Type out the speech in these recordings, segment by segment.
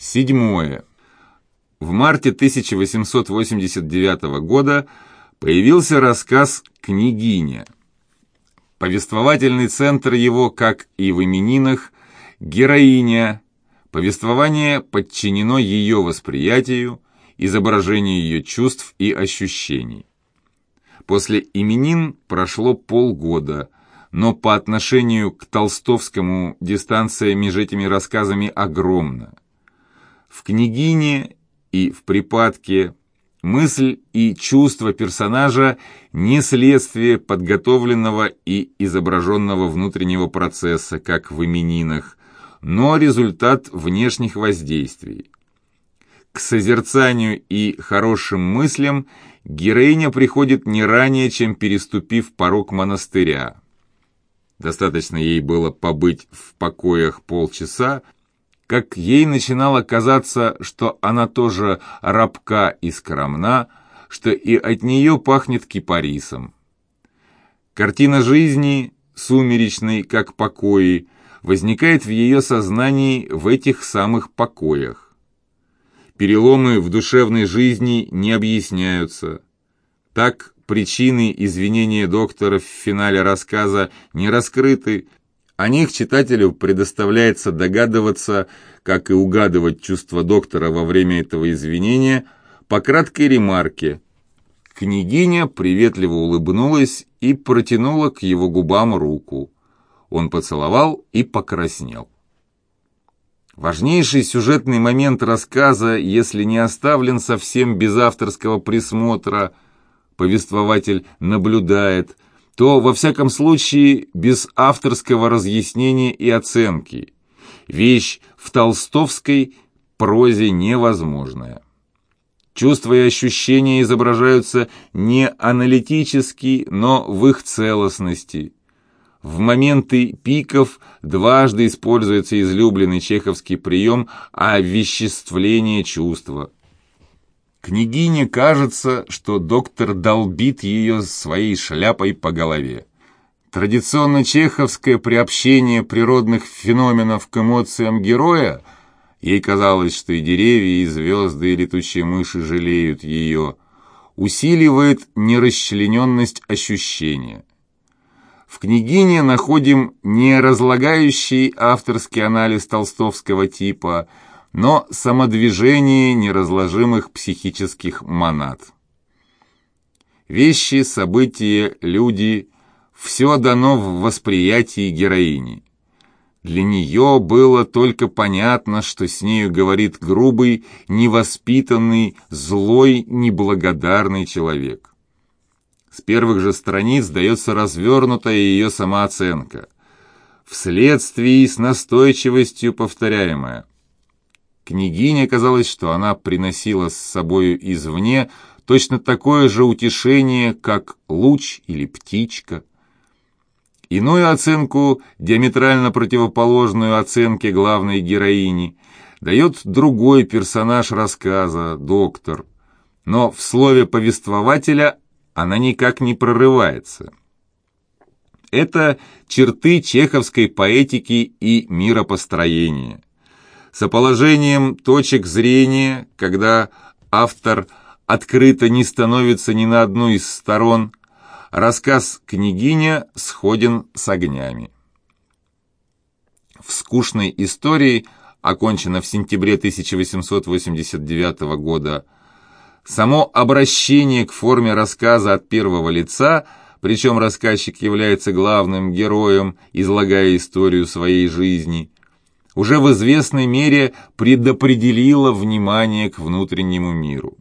Седьмое. В марте 1889 года появился рассказ «Княгиня». Повествовательный центр его, как и в именинах, героиня. Повествование подчинено ее восприятию, изображению ее чувств и ощущений. После именин прошло полгода, но по отношению к Толстовскому дистанция между этими рассказами огромна. В «Княгине» и в «Припадке» мысль и чувство персонажа не следствие подготовленного и изображенного внутреннего процесса, как в именинах, но результат внешних воздействий. К созерцанию и хорошим мыслям героиня приходит не ранее, чем переступив порог монастыря. Достаточно ей было побыть в покоях полчаса, как ей начинало казаться, что она тоже рабка и скромна, что и от нее пахнет кипарисом. Картина жизни, сумеречной, как покои, возникает в ее сознании в этих самых покоях. Переломы в душевной жизни не объясняются. Так причины извинения доктора в финале рассказа не раскрыты, о них читателю предоставляется догадываться, как и угадывать чувства доктора во время этого извинения, по краткой ремарке. Княгиня приветливо улыбнулась и протянула к его губам руку. Он поцеловал и покраснел. Важнейший сюжетный момент рассказа, если не оставлен совсем без авторского присмотра, повествователь наблюдает – то, во всяком случае, без авторского разъяснения и оценки. Вещь в толстовской прозе невозможная. Чувства и ощущения изображаются не аналитически, но в их целостности. В моменты пиков дважды используется излюбленный чеховский прием овеществления чувства – Княгине кажется, что доктор долбит ее своей шляпой по голове. Традиционно чеховское приобщение природных феноменов к эмоциям героя, ей казалось, что и деревья, и звезды, и летучие мыши жалеют ее, усиливает нерасчлененность ощущения. В княгине находим не разлагающий авторский анализ толстовского типа – но самодвижение неразложимых психических монад. Вещи, события, люди – все дано в восприятии героини. Для нее было только понятно, что с нею говорит грубый, невоспитанный, злой, неблагодарный человек. С первых же страниц дается развернутая ее самооценка. Вследствие с настойчивостью повторяемая. Княгине казалось, что она приносила с собою извне точно такое же утешение, как луч или птичка. Иную оценку, диаметрально противоположную оценке главной героини, дает другой персонаж рассказа, доктор. Но в слове повествователя она никак не прорывается. Это черты чеховской поэтики и миропостроения с положением точек зрения, когда автор открыто не становится ни на одну из сторон, рассказ «Княгиня» сходен с огнями. В скучной истории, окончена в сентябре 1889 года, само обращение к форме рассказа от первого лица, причем рассказчик является главным героем, излагая историю своей жизни – уже в известной мере предопределила внимание к внутреннему миру.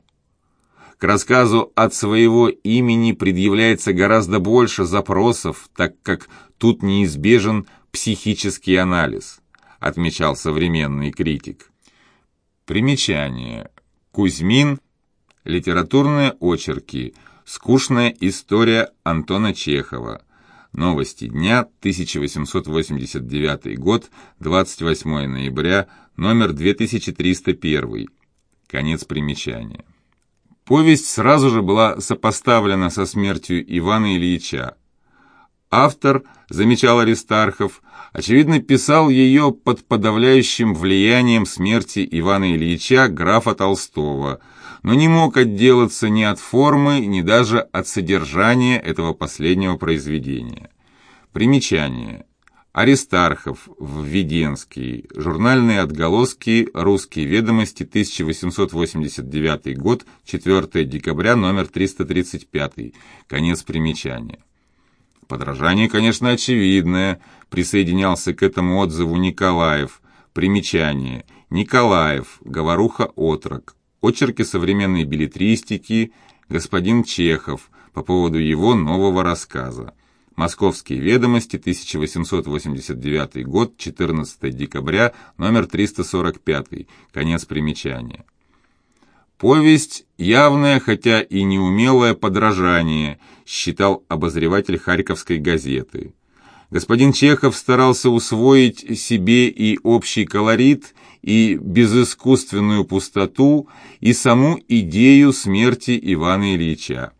К рассказу от своего имени предъявляется гораздо больше запросов, так как тут неизбежен психический анализ, отмечал современный критик. Примечание. Кузьмин. Литературные очерки. Скучная история Антона Чехова. Новости дня, 1889 год, 28 ноября, номер 2301. Конец примечания. Повесть сразу же была сопоставлена со смертью Ивана Ильича. Автор, замечал Аристархов, очевидно писал ее под подавляющим влиянием смерти Ивана Ильича графа Толстого, но не мог отделаться ни от формы, ни даже от содержания этого последнего произведения. Примечание. Аристархов, Введенский, журнальные отголоски, русские ведомости, 1889 год, 4 декабря, номер 335, конец примечания. Подражание, конечно, очевидное, присоединялся к этому отзыву Николаев. Примечание. Николаев, Говоруха-отрок. Очерки современной билетристики, господин Чехов, по поводу его нового рассказа. Московские ведомости, 1889 год, 14 декабря, номер 345, конец примечания. Повесть – явное, хотя и неумелое подражание, считал обозреватель Харьковской газеты. Господин Чехов старался усвоить себе и общий колорит, и безыскусственную пустоту, и саму идею смерти Ивана Ильича.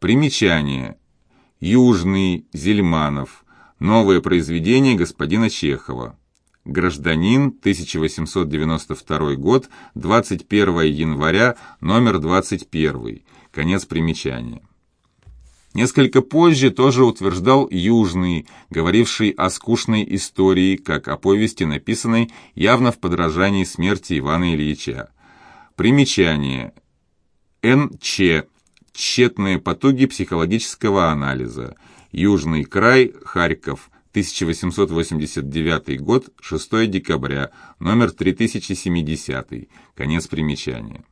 Примечание – Южный, Зельманов. Новое произведение господина Чехова. Гражданин, 1892 год, 21 января, номер 21. Конец примечания. Несколько позже тоже утверждал Южный, говоривший о скучной истории, как о повести, написанной явно в подражании смерти Ивана Ильича. Примечание. Н.Ч. Тщетные потуги психологического анализа. Южный край, Харьков, 1889 год, 6 декабря, номер 3070, конец примечания.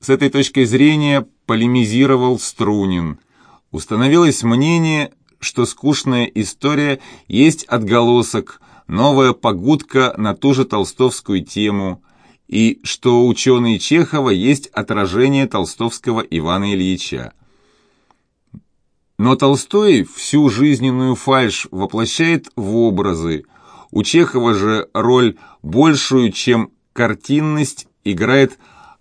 С этой точки зрения полемизировал Струнин. Установилось мнение, что скучная история есть отголосок, новая погудка на ту же толстовскую тему, и что ученые Чехова есть отражение толстовского Ивана Ильича. Но Толстой всю жизненную фальшь воплощает в образы. У Чехова же роль большую, чем картинность, играет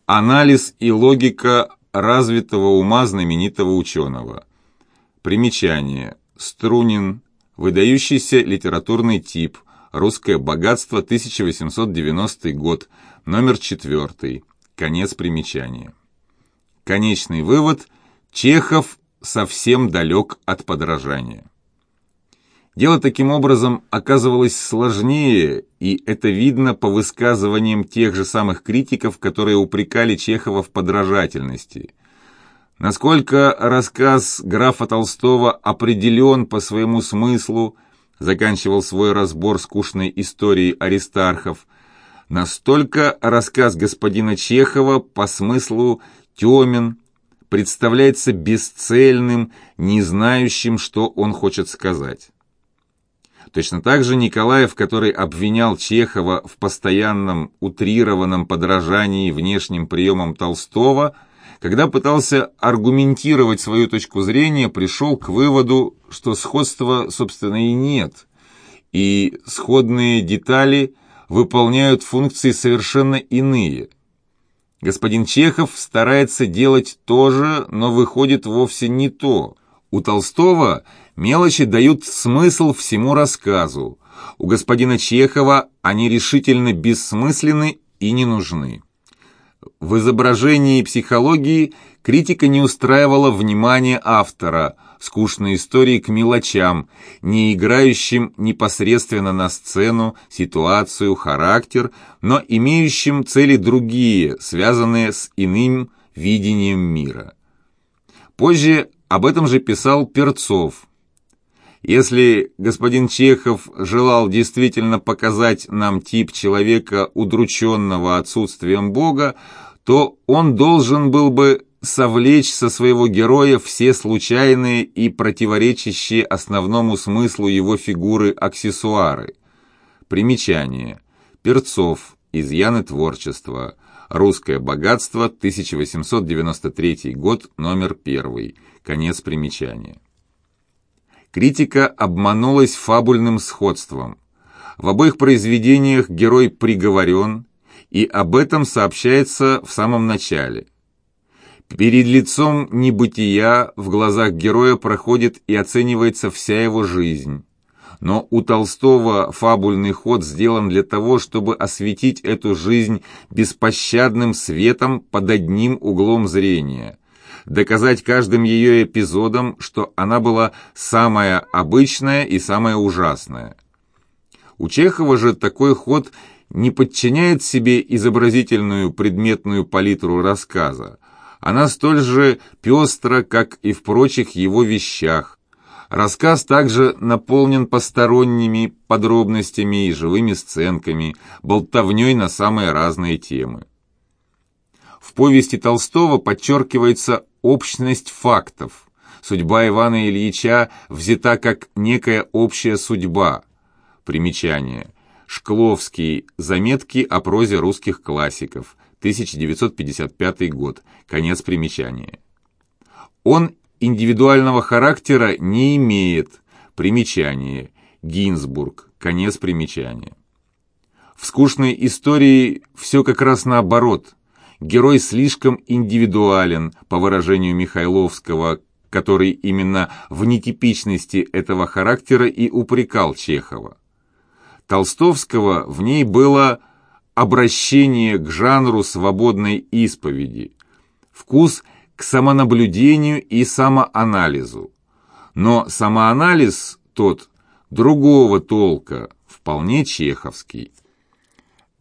анализ и логика развитого ума знаменитого ученого. Примечание. Струнин. Выдающийся литературный тип. Русское богатство, 1890 год. Номер четвертый. Конец примечания. Конечный вывод. Чехов совсем далек от подражания. Дело таким образом оказывалось сложнее, и это видно по высказываниям тех же самых критиков, которые упрекали Чехова в подражательности. Насколько рассказ графа Толстого определен по своему смыслу, заканчивал свой разбор скучной истории Аристархов, Настолько рассказ господина Чехова по смыслу темен, представляется бесцельным, не знающим, что он хочет сказать. Точно так же Николаев, который обвинял Чехова в постоянном утрированном подражании внешним приемам Толстого, когда пытался аргументировать свою точку зрения, пришел к выводу, что сходства, собственно, и нет, и сходные детали – выполняют функции совершенно иные. Господин Чехов старается делать то же, но выходит вовсе не то. У Толстого мелочи дают смысл всему рассказу. У господина Чехова они решительно бессмысленны и не нужны. В изображении психологии критика не устраивала внимание автора – скучной истории к мелочам, не играющим непосредственно на сцену, ситуацию, характер, но имеющим цели другие, связанные с иным видением мира. Позже об этом же писал Перцов. Если господин Чехов желал действительно показать нам тип человека, удрученного отсутствием Бога, то он должен был бы совлечь со своего героя все случайные и противоречащие основному смыслу его фигуры аксессуары. Примечание. Перцов. Изъяны творчества. Русское богатство. 1893 год. Номер 1. Конец примечания. Критика обманулась фабульным сходством. В обоих произведениях герой приговорен, и об этом сообщается в самом начале – Перед лицом небытия в глазах героя проходит и оценивается вся его жизнь. Но у Толстого фабульный ход сделан для того, чтобы осветить эту жизнь беспощадным светом под одним углом зрения, доказать каждым ее эпизодом, что она была самая обычная и самая ужасная. У Чехова же такой ход не подчиняет себе изобразительную предметную палитру рассказа. Она столь же пестра, как и в прочих его вещах. Рассказ также наполнен посторонними подробностями и живыми сценками, болтовней на самые разные темы. В повести Толстого подчеркивается общность фактов. Судьба Ивана Ильича взята как некая общая судьба. Примечание. Шкловский. Заметки о прозе русских классиков. 1955 год. Конец примечания. Он индивидуального характера не имеет. Примечание. Гинзбург. Конец примечания. В скучной истории все как раз наоборот. Герой слишком индивидуален, по выражению Михайловского, который именно в нетипичности этого характера и упрекал Чехова. Толстовского в ней было обращение к жанру свободной исповеди, вкус к самонаблюдению и самоанализу. Но самоанализ тот другого толка, вполне чеховский.